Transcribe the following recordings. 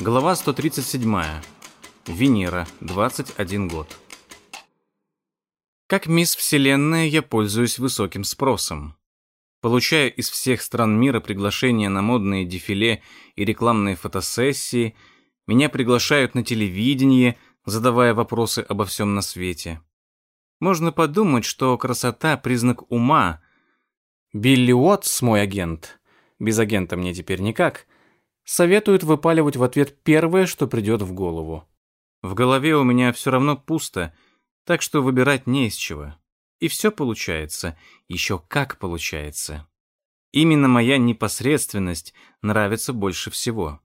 Глава 137. Венера, 21 год. Как мисс Вселенная я пользуюсь высоким спросом. Получая из всех стран мира приглашения на модные дефиле и рекламные фотосессии, меня приглашают на телевидение, задавая вопросы обо всем на свете. Можно подумать, что красота — признак ума. Билли Уотс, мой агент, без агента мне теперь никак, советует выпаливать в ответ первое, что придет в голову. В голове у меня все равно пусто, так что выбирать не из чего. И все получается, еще как получается. Именно моя непосредственность нравится больше всего.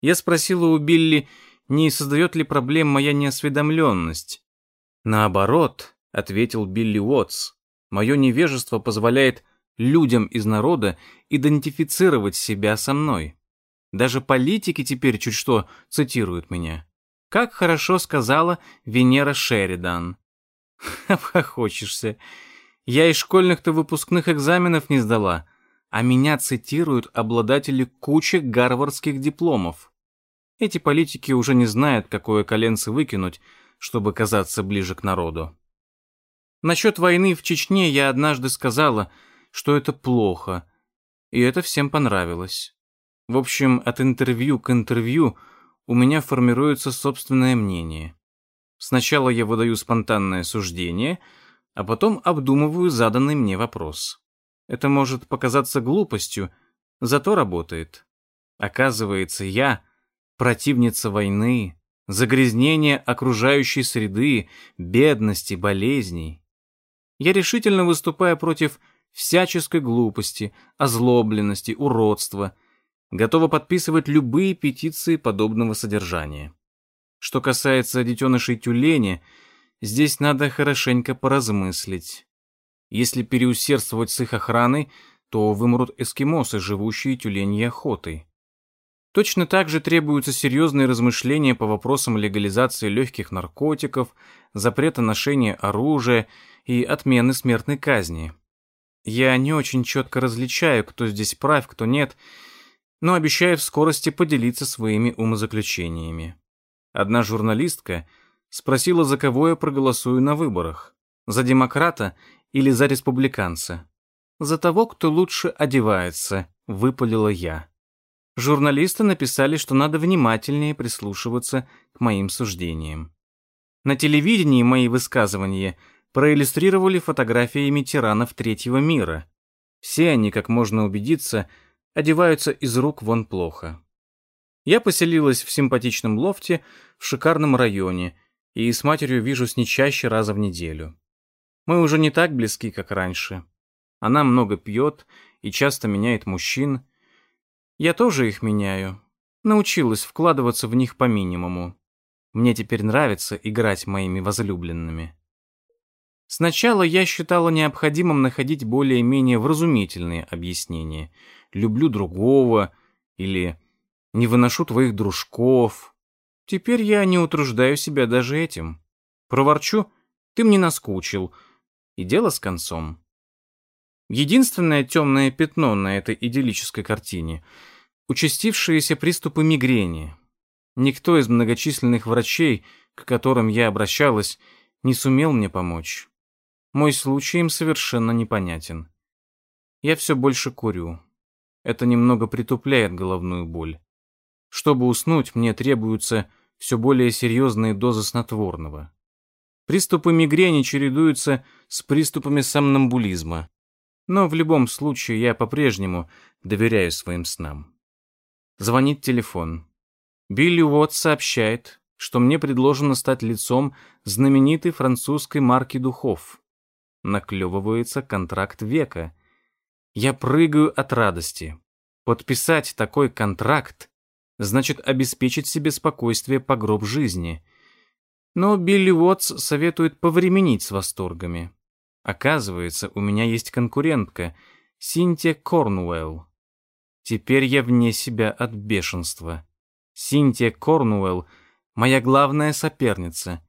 Я спросила у Билли, не создает ли проблем моя неосведомленность. Наоборот, ответил Билли Уотс. Мое невежество позволяет людям из народа идентифицировать себя со мной. Даже политики теперь чуть что цитируют меня. Как хорошо сказала Венера Шеридан. Обхохочешься. Я из школьных-то выпускных экзаменов не сдала, а меня цитируют обладатели кучи гарвардских дипломов. Эти политики уже не знают, какое коленце выкинуть, чтобы казаться ближе к народу. Насчет войны в Чечне я однажды сказала, что это плохо, и это всем понравилось. В общем, от интервью к интервью у меня формируется собственное мнение. Сначала я выдаю спонтанное суждение, а потом обдумываю заданный мне вопрос. Это может показаться глупостью, зато работает. Оказывается, я противница войны, загрязнения окружающей среды, бедности, болезней. Я решительно выступаю против всяческой глупости, озлобленности, уродства, готова подписывать любые петиции подобного содержания. Что касается детенышей тюленя, здесь надо хорошенько поразмыслить. Если переусердствовать с их охраной, то вымрут эскимосы, живущие тюленьей охотой. Точно так же требуются серьезные размышления по вопросам легализации легких наркотиков, запрета ношения оружия и отмены смертной казни. Я не очень четко различаю, кто здесь прав, кто нет, но обещаю в скорости поделиться своими умозаключениями. Одна журналистка спросила, за кого я проголосую на выборах. За демократа или за республиканца? За того, кто лучше одевается, выпалила я. Журналисты написали, что надо внимательнее прислушиваться к моим суждениям. На телевидении мои высказывания – проиллюстрировали фотографиями тиранов третьего мира. Все они, как можно убедиться, одеваются из рук вон плохо. Я поселилась в симпатичном лофте в шикарном районе и с матерью вижусь не чаще раза в неделю. Мы уже не так близки, как раньше. Она много пьет и часто меняет мужчин. Я тоже их меняю. Научилась вкладываться в них по минимуму. Мне теперь нравится играть моими возлюбленными. Сначала я считала необходимым находить более-менее вразумительные объяснения. «Люблю другого» или «Не выношу твоих дружков». Теперь я не утруждаю себя даже этим. Проворчу «Ты мне наскучил» и дело с концом. Единственное темное пятно на этой идиллической картине — участившиеся приступы мигрени. Никто из многочисленных врачей, к которым я обращалась, не сумел мне помочь. Мой случай им совершенно непонятен. Я все больше курю. Это немного притупляет головную боль. Чтобы уснуть, мне требуются все более серьезные дозы снотворного. Приступы мигрени чередуются с приступами сомнамбулизма. Но в любом случае я по-прежнему доверяю своим снам. Звонит телефон. Билли Уотт сообщает, что мне предложено стать лицом знаменитой французской марки духов наклевывается контракт века. Я прыгаю от радости. Подписать такой контракт значит обеспечить себе спокойствие по гроб жизни. Но Билли Уотс советует повременить с восторгами. Оказывается, у меня есть конкурентка, Синтия Корнуэлл. Теперь я вне себя от бешенства. Синтия Корнуэлл — моя главная соперница.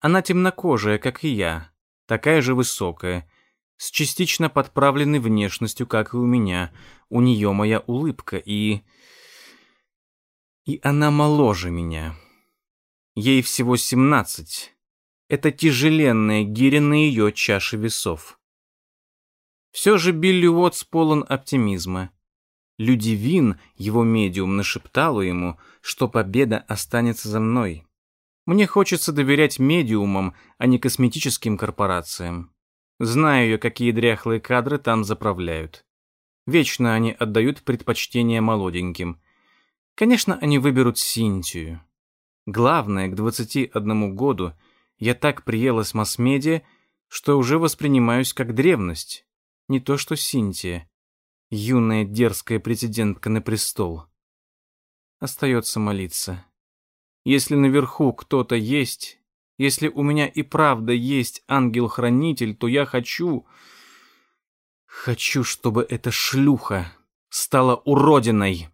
Она темнокожая, как и я, такая же высокая, с частично подправленной внешностью, как и у меня. У нее моя улыбка и... И она моложе меня. Ей всего семнадцать. Это тяжеленная гиря на ее чаше весов. Все же Билли Уотс полон оптимизма. Людивин, его медиум, нашептала ему, что победа останется за мной. Мне хочется доверять медиумам, а не косметическим корпорациям. Знаю я, какие дряхлые кадры там заправляют. Вечно они отдают предпочтение молоденьким. Конечно, они выберут Синтию. Главное, к 21 году я так приелась масс-медиа, что уже воспринимаюсь как древность. Не то что Синтия, юная дерзкая претендентка на престол. Остается молиться. Если наверху кто-то есть, если у меня и правда есть ангел-хранитель, то я хочу... Хочу, чтобы эта шлюха стала уродиной.